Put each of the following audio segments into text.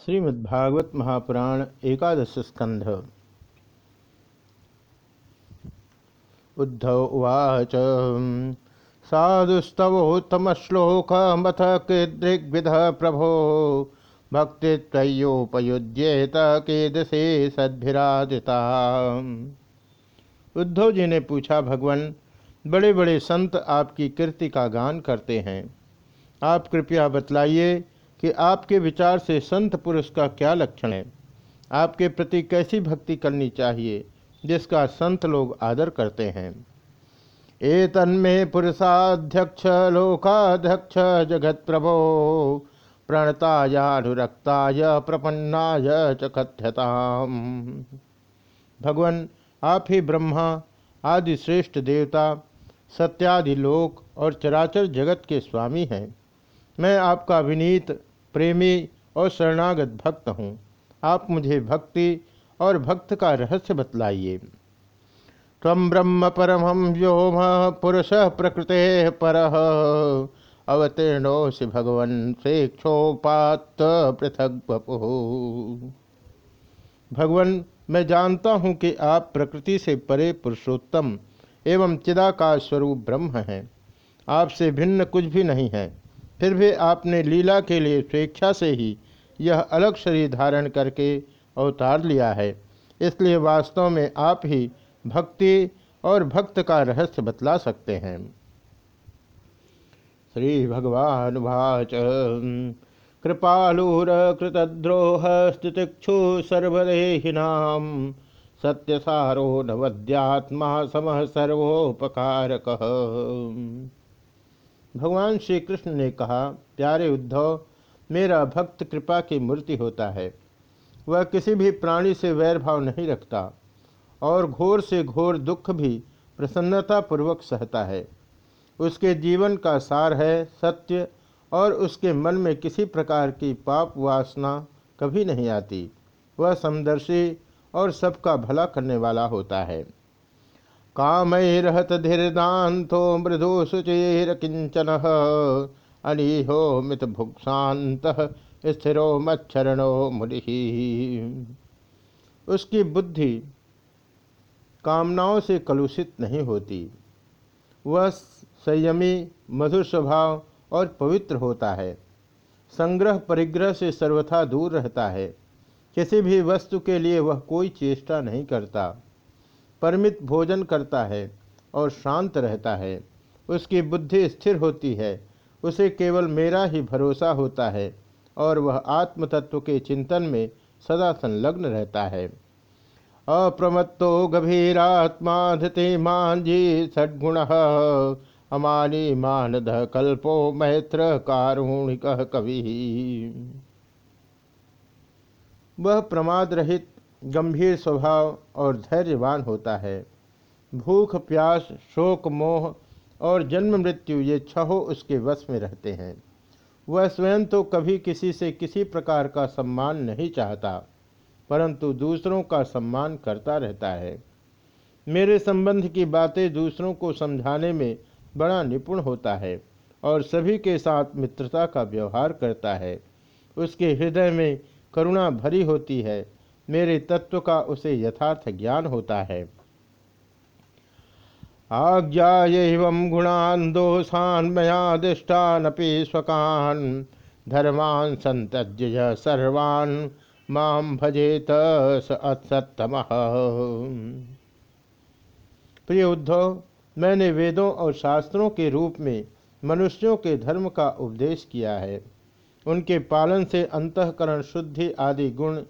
श्रीमद्भागवत महापुराण एकादश स्कंध उद्धव उवाच साधुस्तवोत्तमश्लोकमथ कीदृग्विध प्रभो भक्तित्वयोपयुज्येत कीदृशे सद्भिरादिता उद्धव जी ने पूछा, भगवान बड़े बड़े संत आपकी कीर्ति का गान करते हैं। आप कृपया बतलाइए कि आपके विचार से संत पुरुष का क्या लक्षण है? आपके प्रति कैसी भक्ति करनी चाहिए, जिसका संत लोग आदर करते हैं? ए तन्मे पुरुषाध्यक्ष, लोकाध्यक्ष जगत प्रभो प्रणतायानुरक्ताय, प्रपन्नाय च भगवान, आप ही ब्रह्मा, आदि श्रेष्ठ देवता, सत्यादि लोक और चराचर जगत के स्वामी हैं। मैं आपका विनीत प्रेमी और शरणागत भक्त हूँ। आप मुझे भक्ति और भक्त का रहस्य बतलाइए। तम ब्रह्म परमं व्योम पुरुष प्रकृते पर। अवतीर्णोसि भगवन स्वेक्षोपात पृथक बपु भगवन, मैं जानता हूँ कि आप प्रकृति से परे पुरुषोत्तम एवं चिदाकाश स्वरूप ब्रह्म हैं। आपसे भिन्न कुछ भी नहीं है। फिर भी आपने लीला के लिए स्वेच्छा से ही यह अलग शरीर धारण करके अवतार लिया है। इसलिए वास्तव में आप ही भक्ति और भक्त का रहस्य बतला सकते हैं। श्री भगवान वाच। कृपालूर कृतद्रोह स्थितिक्षु सर्वदेहिनाम सत्यसारो नवद्यात्मा समः सर्वोपकारक। भगवान श्री कृष्ण ने कहा, प्यारे उद्धव, मेरा भक्त कृपा की मूर्ति होता है। वह किसी भी प्राणी से वैर भाव नहीं रखता और घोर से घोर दुख भी प्रसन्नता पूर्वक सहता है। उसके जीवन का सार है सत्य और उसके मन में किसी प्रकार की पाप वासना कभी नहीं आती। वह समदर्शी और सबका भला करने वाला होता है। कामैरहत धीरदान्तो मृदु शुचिर किंचन अनीहो मित भुक्शात स्थिरो मच्छरणो मुनि। उसकी बुद्धि कामनाओं से कलुषित नहीं होती। वह संयमी, मधुर स्वभाव और पवित्र होता है। संग्रह परिग्रह से सर्वथा दूर रहता है। किसी भी वस्तु के लिए वह कोई चेष्टा नहीं करता। परिमित भोजन करता है और शांत रहता है। उसकी बुद्धि स्थिर होती है। उसे केवल मेरा ही भरोसा होता है और वह आत्म तत्व के चिंतन में सदा संलग्न रहता है। अप्रमत्तो गभीरात्मा धृति मांझी सद्गुण अमानी मानद कल्पो मैत्र कारुणिक कवि। वह प्रमाद रहित गंभीर स्वभाव और धैर्यवान होता है। भूख, प्यास, शोक, मोह और जन्म मृत्यु, ये छहों उसके वश में रहते हैं। वह स्वयं तो कभी किसी से किसी प्रकार का सम्मान नहीं चाहता, परंतु दूसरों का सम्मान करता रहता है। मेरे संबंध की बातें दूसरों को समझाने में बड़ा निपुण होता है और सभी के साथ मित्रता का व्यवहार करता है। उसके हृदय में करुणा भरी होती है मेरे तत्व का उसे यथार्थ ज्ञान होता है। आज्ञा एवं गुणान दोषान मयादिष्टानपि स्वकान। धर्मान संत्यज्य सर्वान। माम भजेत असत्तम। प्रिय उद्धव, मैंने वेदों और शास्त्रों के रूप में मनुष्यों के धर्म का उपदेश किया है। उनके पालन से अंतकरण शुद्धि आदि गुण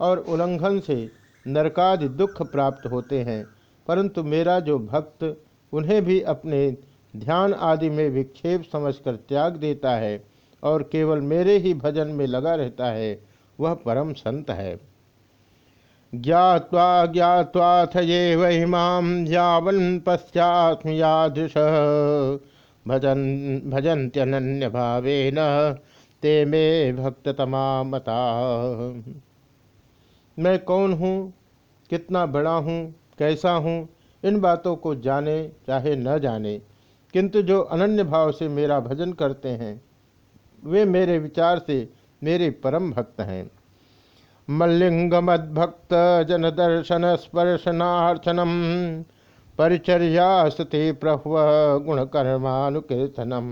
और उल्लंघन से नरकादि दुख प्राप्त होते हैं। परंतु मेरा जो भक्त उन्हें भी अपने ध्यान आदि में विक्षेप समझकर त्याग देता है और केवल मेरे ही भजन में लगा रहता है, वह परम संत है। ज्ञावा ज्ञावाथ ये वहिमाम यावन पश्चात्मयादृश भजन भजन्त्यनन्य भावेन ते मे भक्ततमा मता मैं कौन हूँ, कितना बड़ा हूँ, कैसा हूँ, इन बातों को जाने, चाहे न जाने। किंतु जो अनन्य भाव से मेरा भजन करते हैं, वे मेरे विचार से मेरे परम भक्त हैं। मल्लिंगमद्भक्त जन दर्शन स्पर्शनार्चनम परिचर्या स्तुति प्रभु गुणकर्मानुकीर्तनम।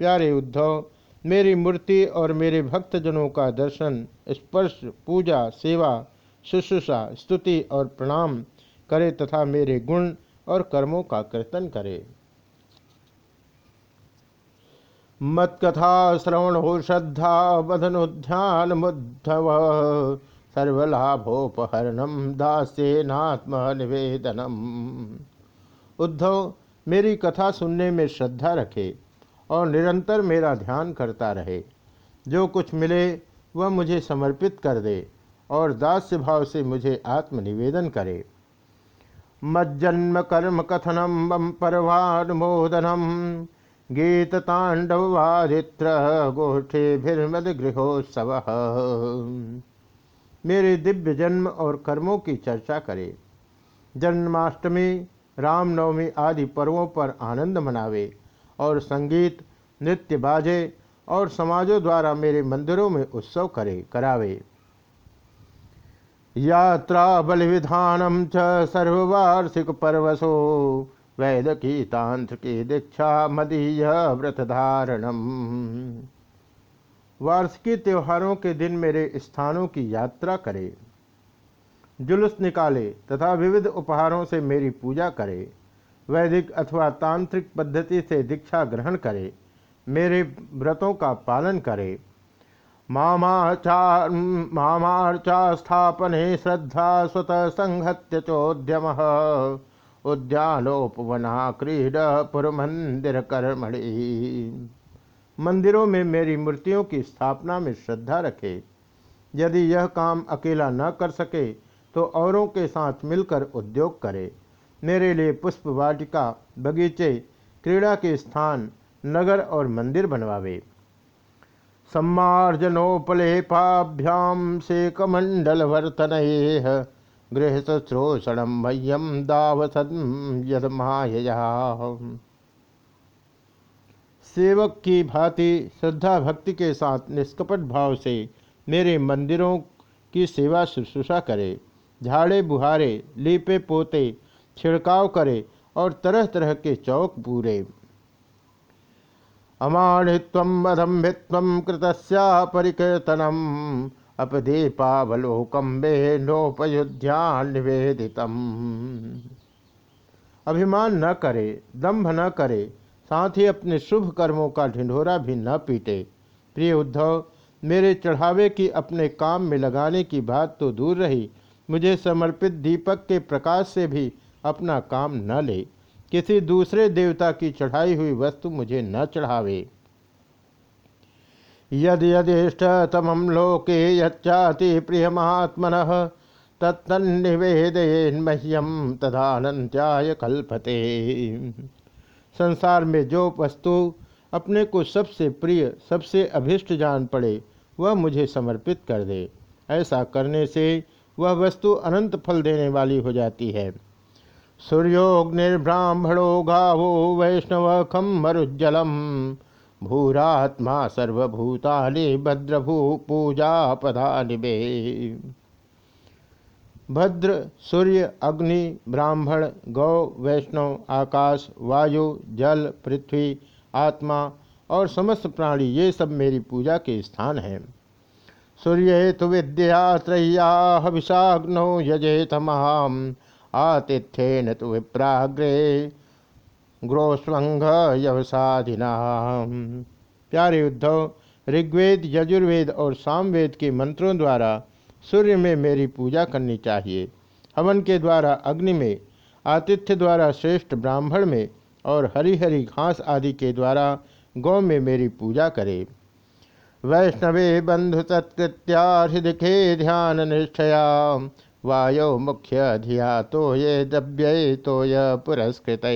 प्यारे उद्धव मेरी मूर्ति और मेरे भक्तजनों का दर्शन, स्पर्श, पूजा, सेवा, शुश्रूषा, स्तुति और प्रणाम करे तथा मेरे गुण और कर्मों का कीर्तन करे। मत्कथा श्रवण हो श्रद्धा बधनुध्यान मुद्धव सर्वलाभोपहरणम दास्यनात्म निवेदनम उद्धव, मेरी कथा सुनने में श्रद्धा रखे। और निरंतर मेरा ध्यान करता रहे। जो कुछ मिले, वह मुझे समर्पित कर दे और दास्य भाव से मुझे आत्मनिवेदन करे। मज्जन्म कर्म कथनम बम परवानुमोदनम। गीत तांडवादित्र गोष्ठे भिर्मद गृहोत्सव। मेरे दिव्य जन्म और कर्मों की चर्चा करे। जन्माष्टमी, रामनवमी आदि पर्वों पर आनंद मनावे। और संगीत, नृत्य बाजे और समाजों द्वारा मेरे मंदिरों में उत्सव करे, करावे। यात्रा बलि विधानम च सर्ववार्षिक पर्वसो, वैद की तांत्र की दीक्षा मदीय व्रत धारणम। वार्षिकी त्योहारों के दिन मेरे स्थानों की यात्रा करे। जुलूस निकाले तथा विविध उपहारों से मेरी पूजा करे। वैदिक अथवा तांत्रिक पद्धति से दीक्षा ग्रहण करे, मेरे व्रतों का पालन करे। मामार्चा स्थापने श्रद्धा स्वतः संहत्य चोद्यम। उद्यानोपवना क्रीड पुरमंदिर कर्मणि। मंदिरों में मेरी मूर्तियों की स्थापना में श्रद्धा रखे। यदि यह काम अकेला न कर सके तो औरों के साथ मिलकर उद्योग करे। मेरे लिए पुष्प वाटिका बगीचे, क्रीड़ा के स्थान, नगर और मंदिर बनवावे। सम्मार्जनोपलेपाभ्याम से कमंडल वर्तन गृह शुश्रोषण मह्यम दावसद सेवक की भांति श्रद्धा भक्ति के साथ निष्कपट भाव से मेरे मंदिरों की सेवा शुश्रूषा करे। झाड़े बुहारे, लीपे पोते छिड़काव करे और तरह तरह के चौक पूरे। अमाणित्व अधम्भित्व कृतस्या परिकीर्तनम वे अभिमान न करे, दंभ न करे, साथ ही अपने शुभ कर्मों का ढिंढोरा भी न पीटे। प्रिय उद्धव, मेरे चढ़ावे की अपने काम में लगाने की बात तो दूर रही। मुझे समर्पित दीपक के प्रकाश से भी अपना काम न ले। किसी दूसरे देवता की चढ़ाई हुई वस्तु मुझे न चढ़ावे। यद यदिष्टतम लोके यच्चाति प्रिय महात्मन मह्यम तदानंत्याय कल्पते। संसार में जो वस्तु अपने को सबसे प्रिय, सबसे अभिष्ट जान पड़े, वह मुझे समर्पित कर दे। ऐसा करने से वह वस्तु अनंत फल देने वाली हो जाती है। सूर्योग्निर्ब्राह्मणो गावो वैष्णव खम भूरात्मा सर्वभूतानि भद्रभू पूजा पदानिबे भद्र, सूर्य, अग्नि, ब्राह्मण, गौ, वैष्णव, आकाश, वायु, जल, पृथ्वी, आत्मा और समस्त प्राणी, ये सब मेरी पूजा के स्थान हैं। सूर्य तो विद्या त्रय्या विषाग्नो यजेत महाम आतिथ्येन तो विप्राग्रे ग्रोस्वंग यवसाधिना। प्यारे उद्धव, ऋग्वेद, यजुर्वेद और सामवेद के मंत्रों द्वारा सूर्य में मेरी पूजा करनी चाहिए। हवन के द्वारा अग्नि में, आतिथ्य द्वारा श्रेष्ठ ब्राह्मण में और हरी हरी घास आदि के द्वारा गौ में मेरी पूजा करे। वैष्णवे बंधु सत्कृत्या हृदय ध्यान निष्ठया। वायो मुख्य धिया तो ये द्रव्य तो यह पुरस्कृत।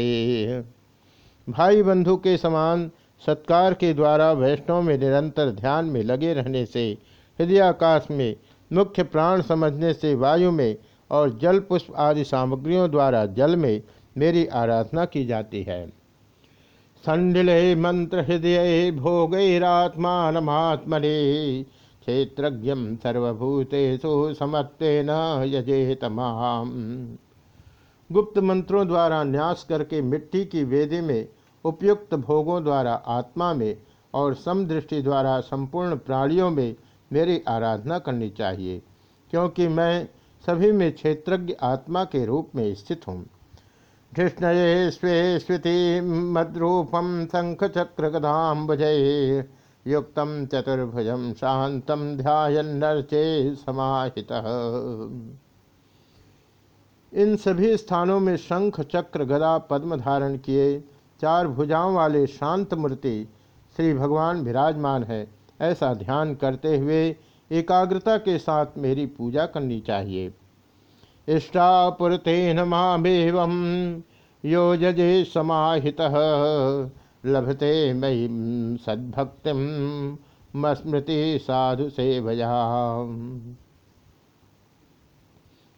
भाई बंधु के समान सत्कार के द्वारा वैष्णव में निरंतर ध्यान में लगे रहने से हृदयाकाश में मुख्य प्राण समझने से वायु में और जल पुष्प आदि सामग्रियों द्वारा जल में मेरी आराधना की जाती है। संडिले मंत्र हृदय भोगैरात्मान महात्मने क्षेत्रज्ञ सर्वभूतेषु समत्वेन यजेत माम। गुप्त मंत्रों द्वारा न्यास करके मिट्टी की वेदी में, उपयुक्त भोगों द्वारा आत्मा में और समदृष्टि द्वारा संपूर्ण प्राणियों में मेरी आराधना करनी चाहिए, क्योंकि मैं सभी में क्षेत्रज्ञ आत्मा के रूप में स्थित हूँ। कृष्ण स्वे स्वीति मद्रूपम शंख चक्र गदाम्बुजय युक्त चतुर्भुज शांतम ध्यानर्चे समाहित। इन सभी स्थानों में शंख, चक्र, गदा, पद्म धारण किए चार भुजाओं वाले शांत मूर्ति श्री भगवान विराजमान है। ऐसा ध्यान करते हुए एकाग्रता के साथ मेरी पूजा करनी चाहिए। इष्टापुरतेन मामेव यो जजे समाहित। लभते मयि सद्भक्ति मस्मृति साधु सेवया।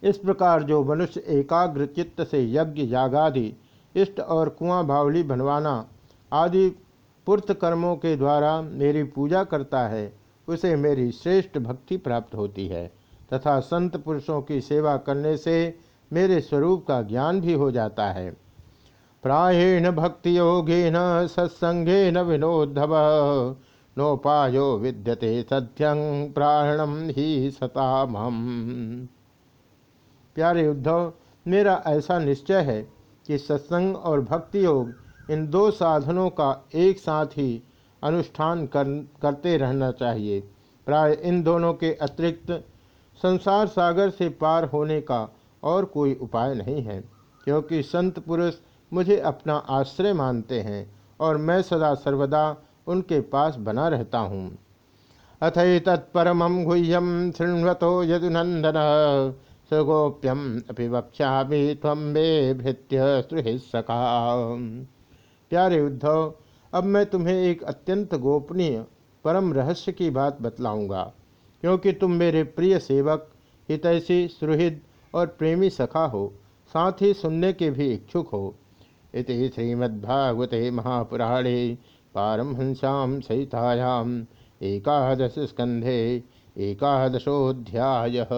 इस प्रकार जो मनुष्य एकाग्र चित्त से यज्ञ, यागादि, इष्ट और कुआँ बावली बनवाना आदि पुर्त कर्मों के द्वारा मेरी पूजा करता है, उसे मेरी श्रेष्ठ भक्ति प्राप्त होती है, तथा संत पुरुषों की सेवा करने से मेरे स्वरूप का ज्ञान भी हो जाता है। प्राएण भक्ति योगेन सत्संगेन विनोद्धव। नोपायो विद्यते सत्यं प्राणम ही सताम प्यारे उद्धव मेरा ऐसा निश्चय है कि सत्संग और भक्ति योग इन दो साधनों का एक साथ ही अनुष्ठान कर, करते रहना चाहिए। प्राय इन दोनों के अतिरिक्त संसार सागर से पार होने का और कोई उपाय नहीं है, क्योंकि संत पुरुष मुझे अपना आश्रय मानते हैं और मैं सदा सर्वदा उनके पास बना रहता हूँ। अथ तत्परम गुह्यम शृण्वतो यदुनंदन सुगोप्यम अपि वक्षा तम मे भृत्य प्यारे उद्धव, अब मैं तुम्हें एक अत्यंत गोपनीय, परम रहस्य की बात बतलाऊँगा, क्योंकि तुम मेरे प्रिय सेवक, हितैषी, सुहृद और प्रेमी सखा हो, साथ ही सुनने के भी इच्छुक हो। इति श्रीमद्भागवते महापुराणे पारमहंस्यां सहितायाम एकादश स्कंधे एकादशोऽध्यायः।